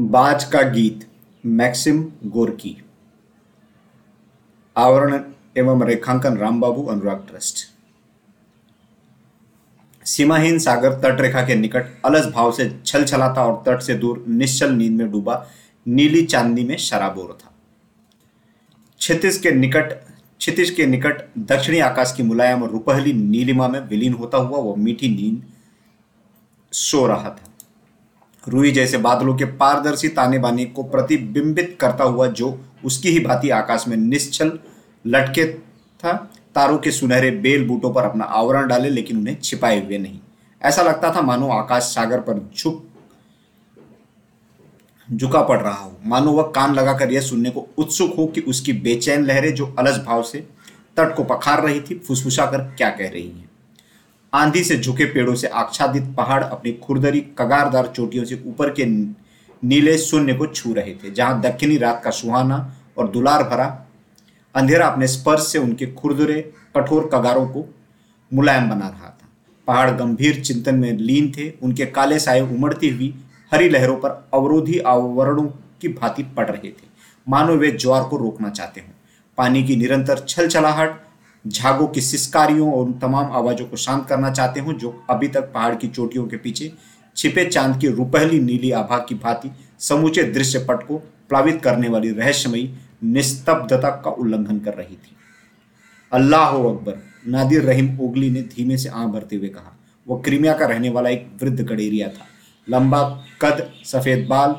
बाज का गीत मैक्सिम गोरकी। आवरण एवं रेखांकन रामबाबू, अनुराग ट्रस्ट। सीमाहीन सागर तट रेखा के निकट अलस भाव से छल छलाता और तट से दूर निश्चल नींद में डूबा नीली चांदनी में शराबोर था। क्षितिज के निकट, क्षितिज के निकट दक्षिणी आकाश की मुलायम और रुपहली नीलिमा में विलीन होता हुआ वह मीठी नींद सो रहा था। रुई जैसे बादलों के पारदर्शी ताने बाने को प्रतिबिंबित करता हुआ जो उसकी ही भांति आकाश में निश्चल, लटके था, तारों के सुनहरे बेल बूटों पर अपना आवरण डाले लेकिन उन्हें छिपाए हुए नहीं। ऐसा लगता था मानो आकाश सागर पर झुक, झुका पड़ रहा हो। मानो वह कान लगाकर यह सुनने को उत्सुक हो कि उसकी बेचैन लहरें जो अलस भाव से तट को पखार रही थी फुसफुसा कर क्या कह रही हैं। आंधी से झुके पेड़ों से आच्छादित पहाड़ अपनी खुरदरी कगारदार चोटियों से ऊपर के नीले शून्य को छू रहे थे, जहाँ दक्षिणी रात का सुहाना और दुलार भरा अंधेरा अपने स्पर्श से उनके खुरदुरे, कठोर कगारों को मुलायम बना रहा था। पहाड़ गंभीर चिंतन में लीन थे, उनके काले साए उमड़ती हुई हरी लहरों पर अवरोधी आवरणों की भांति पड़ रहे थे। मानो वे ज्वार को रोकना चाहते हों। पानी की निरंतर छल छलाहट झागों की सिस्कारियों और उन तमाम आवाजों को शांत करना चाहते हो, जो अभी तक पहाड़ की चोटियों के पीछे छिपे चाँद की रुपहली नीली आभा की भांति समूचे दृश्य पट को प्लावित करने वाली रहस्यमयी निस्तब्धता का उल्लंघन कर रही थी। अल्लाह अकबर, नादिर रहीम ओगली ने धीमे से आं भरते हुए कहा वह क्रीमिया का रहने वाला एक वृद्ध गडेरिया था। लंबा, कद, सफ़ेद बाल,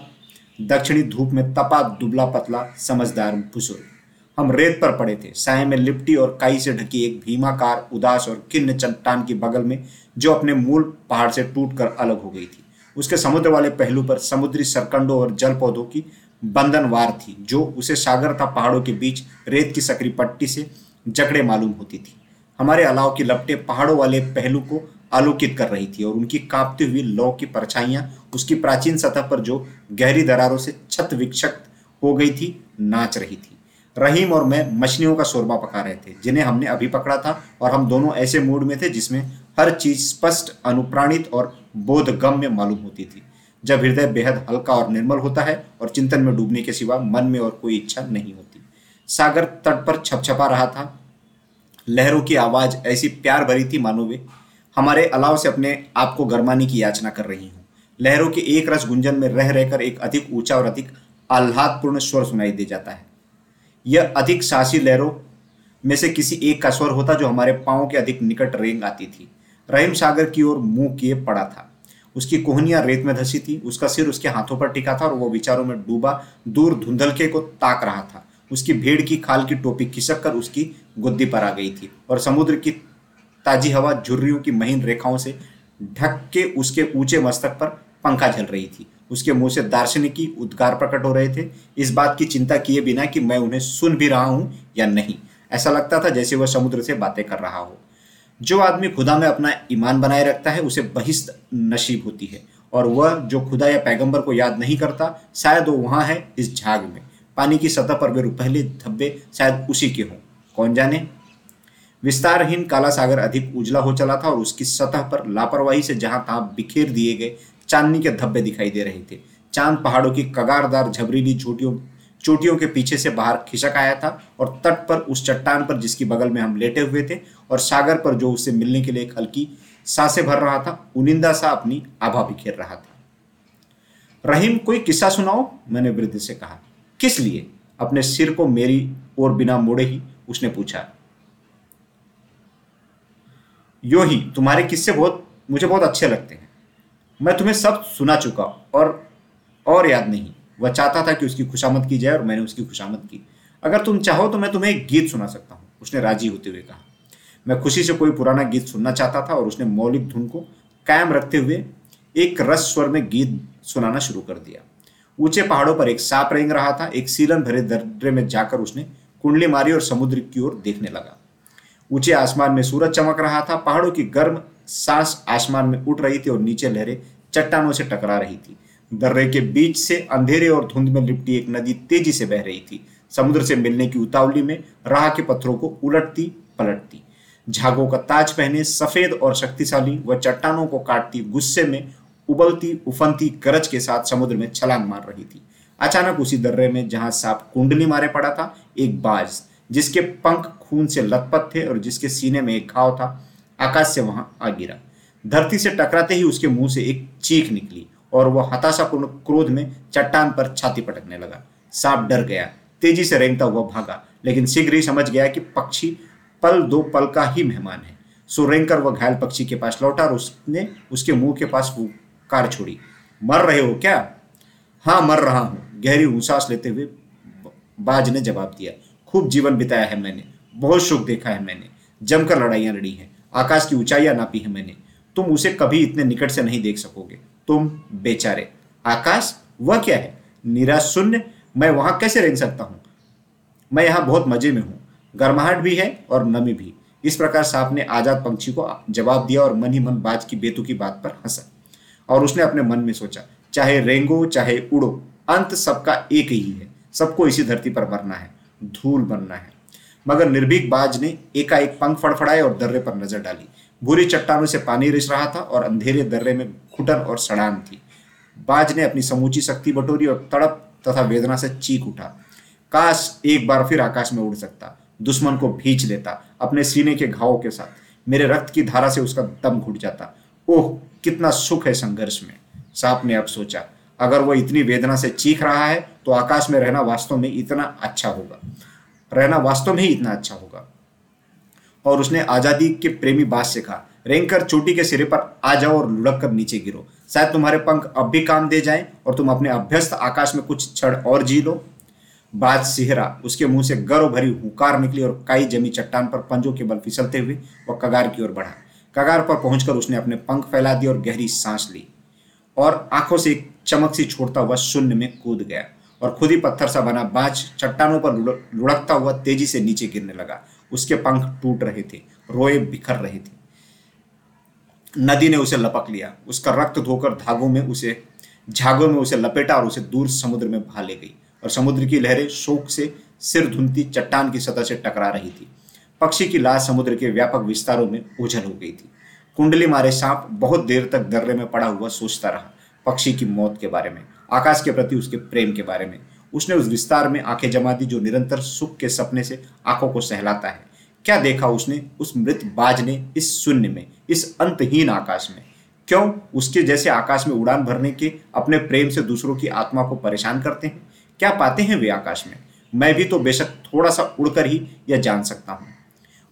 दक्षिणी धूप में तपा दुबला पतला समझदार बुज़ुर्ग हम रेत पर पड़े थे। साय में लिपटी और काई से ढकी एक भीमाकार, उदास और किन्न चट्टान की बगल में, जो अपने मूल पहाड़ से टूटकर अलग हो गई थी। उसके समुद्र वाले पहलू पर समुद्री सरकंडों और जल पौधों की बंधनवार थी, जो उसे सागर था पहाड़ों के बीच रेत की सकरी पट्टी से जकड़े मालूम होती थी। हमारे अलाव की लपटे पहाड़ों वाले पहलू को आलोकित कर रही थी और उनकी कांपती हुई लौ की परछाइयाँ, उसकी प्राचीन सतह पर जो गहरी दरारों से छत विक्षत हो गई थी, नाच रही थी। रहीम और मैं मछलियों का शोरबा पका रहे थे, जिन्हें हमने अभी पकड़ा था और हम दोनों ऐसे मूड में थे जिसमें हर चीज़ स्पष्ट, अनुप्राणित और बोधगम्य मालूम होती थी। जब हृदय बेहद हल्का और निर्मल होता है और चिंतन में डूबने के सिवा मन में और कोई इच्छा नहीं होती। सागर तट पर छपछपा रहा था। लहरों की आवाज़ ऐसी प्यार भरी थी, मानो वे हमारे अलाव से अपने आप को गरमाने की याचना कर रही हूँ। लहरों के एक रस गुंजन में रह रहकर एक अधिक ऊँचा और अधिक आह्लादपूर्ण स्वर सुनाई दे जाता है। यह अधिक साहसी लहरों में से किसी एक का स्वर होता जो हमारे पाँव के अधिक निकट रेंग आती थी। रहीम सागर की ओर मुँह किए पड़ा था। उसकी कोहनियाँ रेत में धसी थी। उसका सिर उसके हाथों पर टिका था और वो विचारों में डूबा, दूर धुंधलके को ताक रहा था। उसकी भेड़ की खाल की टोपी खिसक कर उसकी गुद्दी पर आ गई थी और समुद्र की ताजी हवा झुर्रियों की महीन रेखाओं से ढक के उसके ऊँचे मस्तक पर पंखा झल रही थी। उसके मुँह से दार्शनिकी उद्गार प्रकट हो रहे थे। इस बात की चिंता किए बिना कि मैं उन्हें सुन भी रहा हूँ या नहीं। ऐसा लगता था जैसे वह समुद्र से बातें कर रहा हो। जो आदमी खुदा में अपना ईमान बनाए रखता है, उसे बहिस्त नसीब होती है। और वह जो खुदा या पैगंबर को याद नहीं करता, शायद वो वहाँ है, इस झाग में। पानी की सतह पर वे पहले धब्बे शायद उसी के हों। कौन जाने? विस्तारहीन काला सागर अधिक उजला हो चला था और उसकी सतह पर लापरवाही से जहाँ तहां बिखेर दिए गए चांदनी के धब्बे दिखाई दे रहे थे। चाँद पहाड़ों की कगारदार झबरीली चोटियों चोटियों के पीछे से बाहर खिसक आया था और तट पर उस चट्टान पर जिसकी बगल में हम लेटे हुए थे और सागर पर जो उससे मिलने के लिए एक हल्की साँसें भर रहा था उनिंदा सा अपनी आभा बिखेर रहा था। रहीम, कोई किस्सा सुनाओ? मैंने वृद्ध से कहा। किस लिए? अपने सिर को मेरी ओर बिना मोड़े ही उसने पूछा। यो ही तुम्हारे किस्से बहुत मुझे बहुत अच्छे लगते हैं। मैं तुम्हें सब सुना चुका और और याद नहीं। वह चाहता था कि उसकी खुशामद की जाए और मैंने उसकी खुशामद की। अगर तुम चाहो तो मैं तुम्हें एक गीत सुना सकता हूँ, उसने राज़ी होते हुए कहा। मैं खुशी से कोई पुराना गीत सुनना चाहता था और उसने मौलिक धुन को कायम रखते हुए एक रस स्वर में गीत सुनाना शुरू कर दिया। ऊँचे पहाड़ों पर एक सांप रेंग रहा था, एक सीलन भरे दर्रे में जाकर उसने कुंडली मारी और समुद्र की ओर देखने लगा। ऊँचे आसमान में सूरज चमक रहा था, पहाड़ों की गर्म सांस आसमान में उठ रही थी और नीचे लहरें चट्टानों से टकरा रही थी। दर्रे के बीच से अंधेरे और धुंध में लिपटी एक नदी तेज़ी से बह रही थी। समुद्र से मिलने की उतावली में राह के पत्थरों को उलटती पलटती। झागों का ताज पहने सफ़ेद और शक्तिशाली व चट्टानों को काटती गुस्से में उबलती उफनती गरज के साथ समुद्र में छलांग मार रही थी। अचानक उसी दर्रे में जहाँ सांप कुंडली मारे पड़ा था, एक बाज, जिसके पंख खून से लथपथ थे और जिसके सीने में एक घाव था आकाश से वहाँ आ गिरा धरती से टकराते ही उसके मुँह से एक चीख निकली और वह हताशापूर्ण क्रोध में चट्टान पर छाती पटकने लगा। सांप डर गया। तेज़ी से रेंगता हुआ भागा, लेकिन शीघ्र ही समझ गया कि पक्षी पल दो पल का ही मेहमान है। सो रेंग कर वह घायल पक्षी के पास लौटा और उसने उसके मुँह के पास वो कार छोड़ी। मर रहे हो क्या? हाँ मर रहा हूँ। गहरी उसास लेते हुए बाज ने जवाब दिया। खूब जीवन बिताया है मैंने, बहुत सुख देखा है मैंने। जमकर लड़ाइयाँ लड़ी हैं। आकाश की ऊंचाइयाँ नापी है मैंने। तुम उसे कभी इतने निकट से नहीं देख सकोगे। तुम बेचारे। आकाश, वह क्या है? निराश शून्य मैं वहाँ कैसे रेंग सकता हूँ? मैं यहाँ बहुत मज़े में हूँ। गर्माहट भी है और नमी भी। इस प्रकार सांप ने आज़ाद पंक्षी को जवाब दिया और मन ही मन बाज की बेतु की बात पर हंसा। और उसने अपने मन में सोचा, चाहे रेंगो, चाहे उड़ो, अंत सबका एक ही है। सबको इसी धरती पर मरना है। धूल बनना है। मगर निर्भीक बाज ने एकाएक पंख फड़फड़ाए और दर्रे पर नज़र डाली। बुरी चट्टानों से पानी रिस रहा था और अंधेरे दर्रे में घुटन और सड़ान थी। बाज ने अपनी समूची शक्ति बटोरी और तड़प तथा वेदना से चीख उठा। काश एक बार फिर आकाश में उड़ सकता, दुश्मन को भींच लेता अपने सीने के घावों के साथ। मेरे रक्त की धारा से उसका दम घुट जाता। ओह, कितना सुख है संघर्ष में। सांप ने अब सोचा, अगर वह इतनी वेदना से चीख रहा है तो आकाश में रहना वास्तव में इतना अच्छा होगा। रहना वास्तव में ही इतना अच्छा होगा। और उसने आज़ादी के प्रेमी बात से कहा, रेंकर चोटी के सिरे पर आ जाओ और लुढ़क कर नीचे गिरो। शायद तुम्हारे पंख अब भी काम दे जाएँ और तुम अपने अभ्यस्त आकाश में कुछ क्षण और जी लो। बाज सिहरा उसके मुँह से गर्व भरी हुकार निकली और काई जमी चट्टान पर पंजों के बल फिसलते हुए वह कगार की ओर बढ़ा। कगार पर पहुंचकर उसने अपने पंख फैला दिए और गहरी सांस ली और आँखों से एक चमक सी छोड़ता हुआ शून्य में कूद गया। और खुद ही पत्थर सा बना, बाज चट्टानों पर लुढ़कता हुआ तेज़ी से नीचे गिरने लगा। उसके पंख टूट रहे थे, रोए बिखर रहे थे। नदी ने उसे लपक लिया। उसका रक्त धोकर धागों में उसे, झागों में उसे लपेटा और उसे दूर समुद्र में भा ले गई। और समुद्र की लहरें शोक से सिर धुनती चट्टान की सतह से टकरा रही थी। पक्षी की लाश समुद्र के व्यापक विस्तारों में उछल हो गई थी। कुंडली मारे सांप बहुत देर तक दर्रे में पड़ा हुआ सोचता रहा, पक्षी की मौत के बारे में। आकाश के प्रति उसके प्रेम के बारे में। उसने उस विस्तार में आँखें जमा दी जो निरंतर सुख के सपने से आँखों को सहलाता है। क्या देखा उसने उस मृत बाज ने इस शून्य में, इस अंतहीन आकाश में? क्यों उसके जैसे आकाश में उड़ान भरने के अपने प्रेम से दूसरों की आत्मा को परेशान करते हैं? क्या पाते हैं वे आकाश में? मैं भी तो बेशक थोड़ा सा उड़कर ही यह जान सकता हूँ।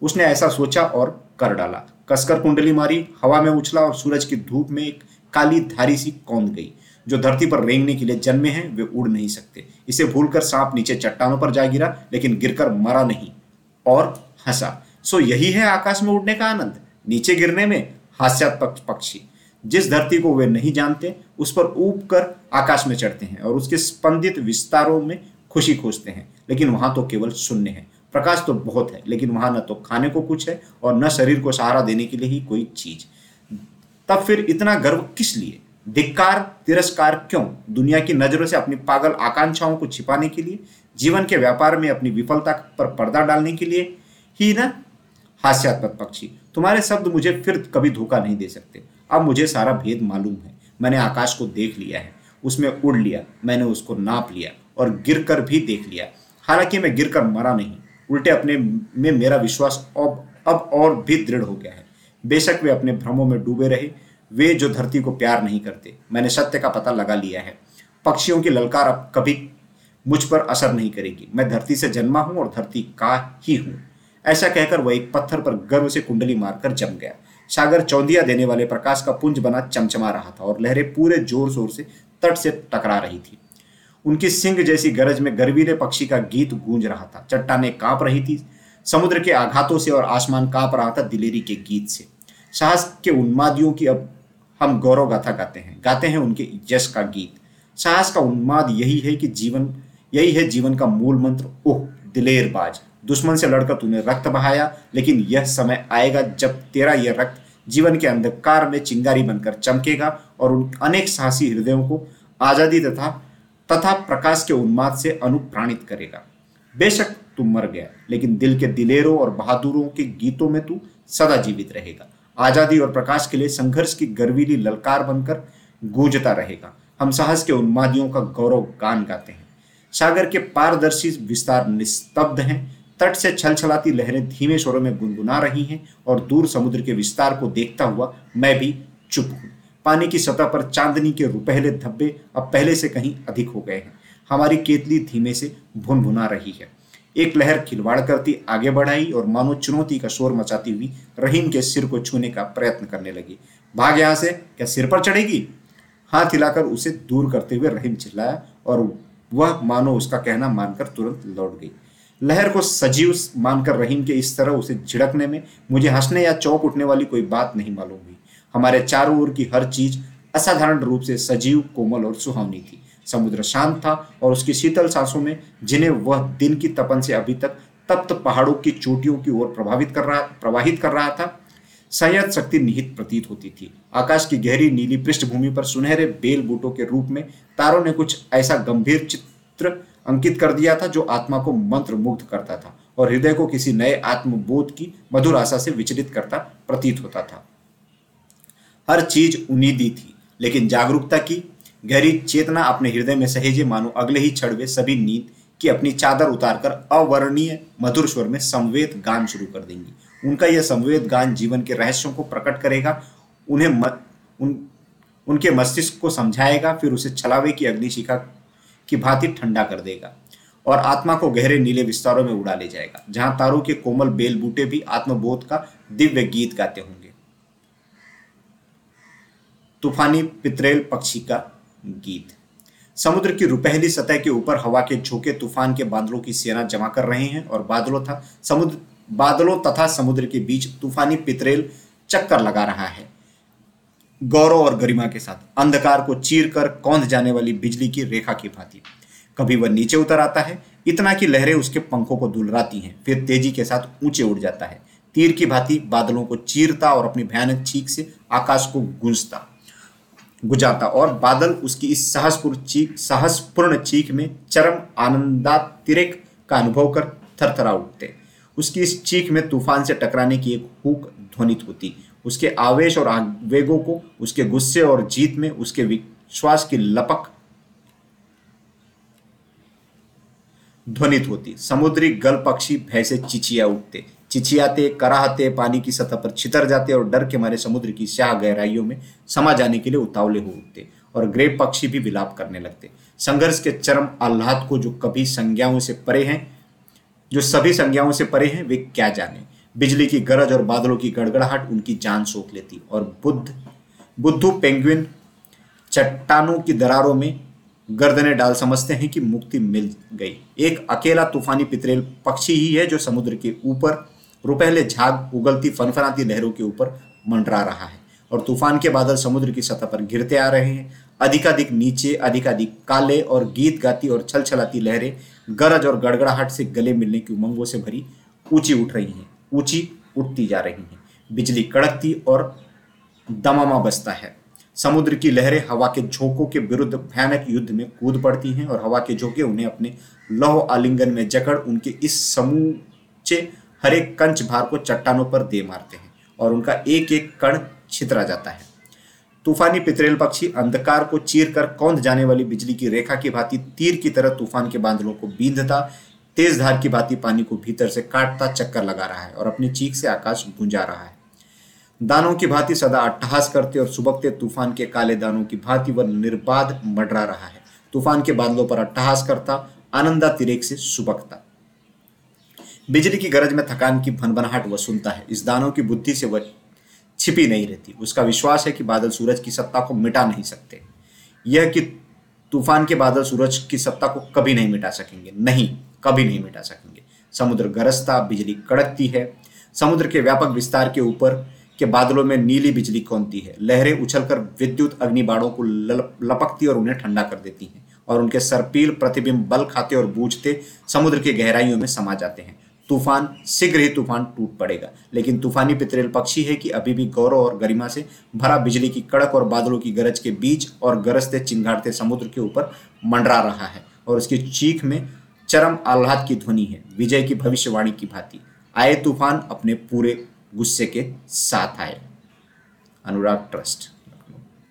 उसने ऐसा सोचा और कर डाला। कसकर कुंडली मारी, हवा में उछला और सूरज की धूप में एक काली धारी सी कौंद गई। जो धरती पर रेंगने के लिए जन्मे हैं, वे उड़ नहीं सकते। इसे भूलकर सांप नीचे चट्टानों पर जा गिरा, लेकिन गिरकर मरा नहीं और हंसा। सो यही है आकाश में उड़ने का आनंद। नीचे गिरने में हास्यात्मक पक्षी। जिस धरती को वे नहीं जानते, उस पर ऊब कर आकाश में चढ़ते हैं और उसके स्पंदित विस्तारों में खुशी खोजते हैं। लेकिन वहाँ तो केवल शून्य है। प्रकाश तो बहुत है, लेकिन वहाँ न तो खाने को कुछ है और न शरीर को सहारा देने के लिए ही कोई चीज़। तब फिर इतना गर्व किस लिए? धिक्कार, तिरस्कार क्यों? दुनिया की नज़रों से अपनी पागल आकांक्षाओं को छिपाने के लिए, जीवन के व्यापार में अपनी विफलता पर पर्दा डालने के लिए? ही ना? हास्यात्मक पक्षी, तुम्हारे शब्द मुझे फिर कभी धोखा नहीं दे सकते। अब मुझे सारा भेद मालूम है। मैंने आकाश को देख लिया है, उसमें उड़ लिया, मैंने उसको नाप लिया और गिर भी देख लिया। हालाँकि मैं गिर मरा नहीं, उल्टे अपने में मेरा विश्वास अब अब और भी दृढ़ हो गया है। बेशक वे अपने भ्रमों में डूबे रहे वे जो धरती को प्यार नहीं करते, मैंने सत्य का पता लगा लिया है। पक्षियों की ललकार अब कभी मुझ पर असर नहीं करेगी। मैं धरती से जन्मा हूँ और धरती का ही हूँ। ऐसा कहकर वह एक पत्थर पर गर्व से कुंडली मारकर जम गया। सागर चौंधिया देने वाले प्रकाश का पुंज बना चमचमा रहा था और लहरें पूरे ज़ोर शोर से तट से टकरा रही थी। उनकी सिंह जैसी गरज में गर्वीले पक्षी का गीत गूंज रहा था। चट्टाने काँप रही थी। समुद्र के आघातों से और आसमान काँप रहा था दिलेरी के गीत से। साहस के उन्मादियों की अब हम गौरव गाथा गाते हैं। गाते हैं उनके यश का गीत। साहस का उन्माद यही है कि जीवन, यही है जीवन का मूल मंत्र, ओह, दिलेर बाज। दुश्मन से लड़कर तूने रक्त बहाया, लेकिन यह समय आएगा जब तेरा यह रक्त जीवन के अंधकार में चिंगारी बनकर चमकेगा और उन अनेक साहसी हृदयों को आज़ादी तथा तथा प्रकाश के उन्माद से अनुप्राणित करेगा। बेशक तू मर गया, लेकिन दिल के दिलेरों और बहादुरों के गीतों में तू सदा जीवित रहेगा। आज़ादी और प्रकाश के लिए संघर्ष की गर्वीली ललकार बनकर गूंजता रहेगा। हम साहस के उन्मादियों का गौरव गान गाते हैं। सागर के पारदर्शी विस्तार निस्तब्ध हैं। तट से छलछलाती लहरें धीमे स्वरों में गुनगुना रही हैं और दूर समुद्र के विस्तार को देखता हुआ मैं भी चुप हूँ। पानी की सतह पर चांदनी के रुपहले धब्बे अब पहले से कहीं अधिक हो गए हैं। हमारी केतली धीमे से भुनभुना रही है। एक लहर खिलवाड़ करती, आगे बढ़ाई और मानो चुनौती का शोर मचाती हुई रहीम के सिर को छूने का प्रयत्न करने लगी। भाग यहाँ से, क्या सिर पर चढ़ेगी? हाथ हिलाकर उसे दूर करते हुए रहीम चिल्लाया और वह मानो उसका कहना मानकर तुरंत लौट गई। लहर को सजीव मानकर रहीम के इस तरह उसे झिड़कने में मुझे हंसने या चौंक उठने वाली कोई बात नहीं मालूम हुई। हमारे चारों ओर की हर चीज़ असाधारण रूप से सजीव, कोमल और सुहावनी थी। समुद्र शांत था और उसकी शीतल सांसों में जिन्हें वह दिन की तपन से अभी तक तप्त पहाड़ों की चोटियों की ओर प्रभावित कर रहा प्रवाहित कर रहा था संयत शक्ति निहित प्रतीत होती थी। आकाश की गहरी नीली पृष्ठभूमि पर सुनहरे बेल बूटों के रूप में तारों ने कुछ ऐसा गंभीर चित्र अंकित कर दिया था जो आत्मा को मंत्र मुग्ध करता था और हृदय को किसी नए आत्मबोध की मधुर आशा से विचलित करता प्रतीत होता था। हर चीज़ उन्नीदी थी, लेकिन जागरूकता की गहरी चेतना अपने हृदय में सहेजे मानो अगले ही क्षण सभी नींद की अपनी चादर उतारकर अवर्णीय मधुर स्वर में संवेद गान शुरू कर देंगी। उनका यह संवेद गान जीवन के रहस्यों को प्रकट करेगा उन्हें म, उन, उनके मस्तिष्क को समझाएगा फिर उसे छलावे की अग्निशिखा की भांति ठंडा कर देगा और आत्मा को गहरे नीले विस्तारों में उड़ा ले जाएगा जहाँ तारों के कोमल बेल बूटे भी आत्मबोध का दिव्य गीत गाते होंगे। तूफानी पित्रेल पक्षी का गीत। समुद्र की रुपहली सतह के ऊपर हवा के झोंके तूफ़ान के बादलों की सेना जमा कर रहे हैं और बादलों था समुद्र बादलों तथा समुद्र के बीच तूफानी पितरेल चक्कर लगा रहा है। गौरव और गरिमा के साथ अंधकार को चीर कर कौंध जाने वाली बिजली की रेखा की भांति। कभी वह नीचे उतर आता है, इतना कि लहरें उसके पंखों को दुलराती हैं, फिर तेज़ी के साथ ऊँचे उड़ जाता है। तीर की भांति बादलों को चीरता और अपनी भयानक चीख से आकाश को गूंजता। गुजारता और बादल उसकी इस साहसपूर्ण चीख साहसपूर्ण चीख में चरम आनंदातिरेक का अनुभव कर थरथरा उठते। उसकी इस चीख में तूफ़ान से टकराने की एक हुक ध्वनित होती। उसके आवेश और आवेगों को, उसके गुस्से और जीत में, उसके विश्वास की लपक ध्वनित होती। समुद्री गल पक्षी भय से चिचिया उठते। चिचियाते, कराहते, पानी की सतह पर छितर जाते और डर के मारे समुद्र की स्याह गहराइयों में समा जाने के लिए उतावले हो उठते और ग्रेप पक्षी भी विलाप करने लगते। संघर्ष के चरम आह्लाद को जो कभी संज्ञाओं से परे हैं, जो सभी संज्ञाओं से परे हैं, वे क्या जाने? बिजली की गरज और बादलों की गड़गड़ाहट उनकी जान सोख लेती और बुद्ध, बुद्धू पेंगुइन चट्टानों की दरारों में गर्दने डाल समझते हैं कि मुक्ति मिल गई। एक अकेला तूफानी पितरेल पक्षी ही है जो समुद्र के ऊपर रुपहले झाग उगलती फनफनाती लहरों के ऊपर मंडरा रहा है और तूफ़ान के बादल समुद्र की सतह पर गिरते आ रहे हैं। अधिकाधिक नीचे, अधिकाधिक काले और गीत गाती और छल छलाती लहरें गरज और गड़गड़ाहट से गले मिलने की उमंगों से भरी ऊँची उठ रही हैं, ऊँची उठती जा रही हैं। बिजली कड़कती और दमामा बसता है। समुद्र की लहरें हवा के झोंकों के विरुद्ध भयानक युद्ध में कूद पड़ती हैं और हवा के झोंके उन्हें अपने लौह आलिंगन में जकड़ उनके इस समूचे हरे कंच भार को चट्टानों पर दे मारते हैं और उनका एक एक कण छितरा जाता है। तूफानी पितरेल पक्षी अंधकार को चीर कर कौंध जाने वाली बिजली की रेखा की भांति तीर की तरह तूफ़ान के बादलों को बींधता, तेज धार की भांति पानी को भीतर से काटता चक्कर लगा रहा है और अपनी चीख से आकाश गुंजा रहा है। दानों की भांति सदा अट्टहास करते और सुबकते तूफ़ान के काले दानों की भांति वह निर्बाध मडरा रहा है। तूफ़ान के बादलों पर अट्टहास करता आनंदा तिरेक से सुबकता। बिजली की गरज में थकान की भनभनाहट वह सुनता है। इस दानों की बुद्धि से वह छिपी नहीं रहती। उसका विश्वास है कि बादल सूरज की सत्ता को मिटा नहीं सकते। यह कि तूफ़ान के बादल सूरज की सत्ता को कभी नहीं मिटा सकेंगे। नहीं, कभी नहीं मिटा सकेंगे। समुद्र गरजता, बिजली कड़कती है। समुद्र के व्यापक विस्तार के ऊपर के बादलों में नीली बिजली कौनती है? लहरें उछलकर विद्युत अग्निबाड़ों को लपकती और उन्हें ठंडा कर देती हैं और उनके सरपील प्रतिबिंब बल खाते और बूझते समुद्र की गहराइयों में समा जाते हैं। तूफ़ान, शीघ्र ही तूफ़ान टूट पड़ेगा। लेकिन तूफानी पितरेल पक्षी है कि अभी भी गौरव और गरिमा से भरा बिजली की कड़क और बादलों की गरज के बीच और गरजते चिंगारते समुद्र के ऊपर मंडरा रहा है और उसकी चीख में चरम आह्लाद की ध्वनि है, विजय की भविष्यवाणी की भांति। आए तूफ़ान अपने पूरे गुस्से के साथ आए। अनुराग ट्रस्ट।